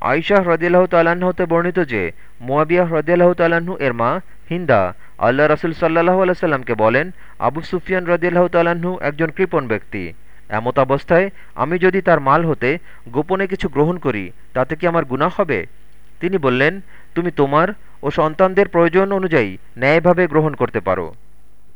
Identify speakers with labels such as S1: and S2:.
S1: আইশাহ হ্রদিয়াল্লাহ তাল্লাহ্ন হতে বর্ণিত যে, মোয়াবিয়া হ্রদিয়াল্লাহ তাল্লাহ্ন এর মা হিন্দা, আল্লাহ রসুল সাল্লাহ আলাইসাল্লামকে বলেন, আবু সুফিয়ান রদিয়াল্লাহ তাল্লাহ্ন একজন কৃপণ ব্যক্তি। এমত অবস্থায় আমি যদি তার মাল হতে গোপনে কিছু গ্রহণ করি, তাতে কি আমার গুনাহ হবে? তিনি বললেন, তুমি তোমার ও সন্তানদের প্রয়োজন অনুযায়ী ন্যায়ভাবে গ্রহণ করতে পারো।